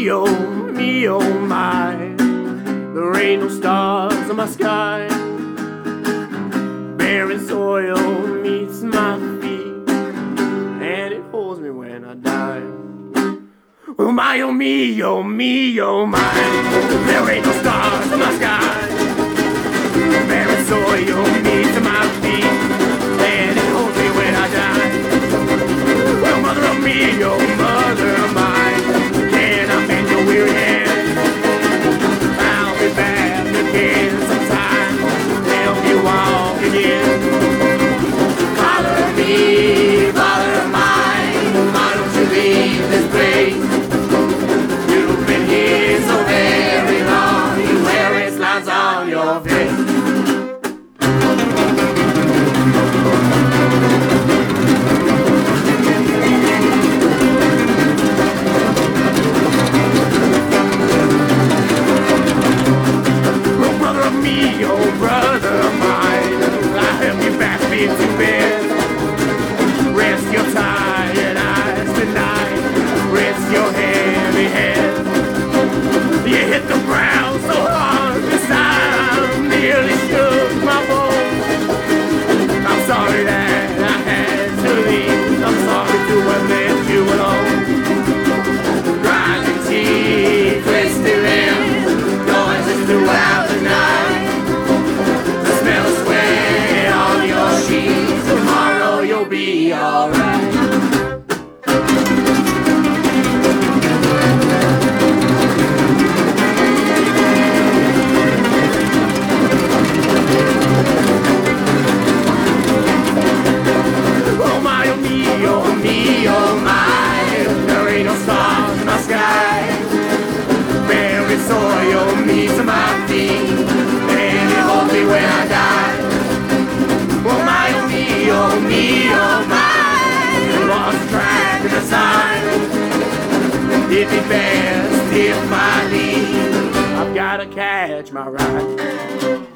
me, oh, me, oh my. There ain't no stars in my sky. Barren soil meets my feet, and it holds me when I die. Oh my, oh me, oh me, oh my. There ain't no stars. vem. you'll be alright. Oh my, oh me, oh me. tip my lead. I've gotta catch my ride.